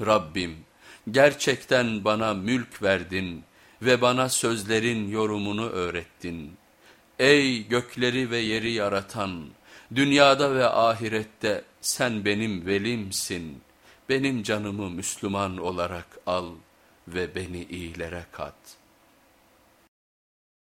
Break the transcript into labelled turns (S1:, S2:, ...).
S1: Rabbim gerçekten bana mülk verdin ve bana sözlerin yorumunu öğrettin. Ey gökleri ve yeri yaratan, dünyada ve ahirette sen benim velimsin. Benim canımı Müslüman olarak al ve beni iyilere kat.''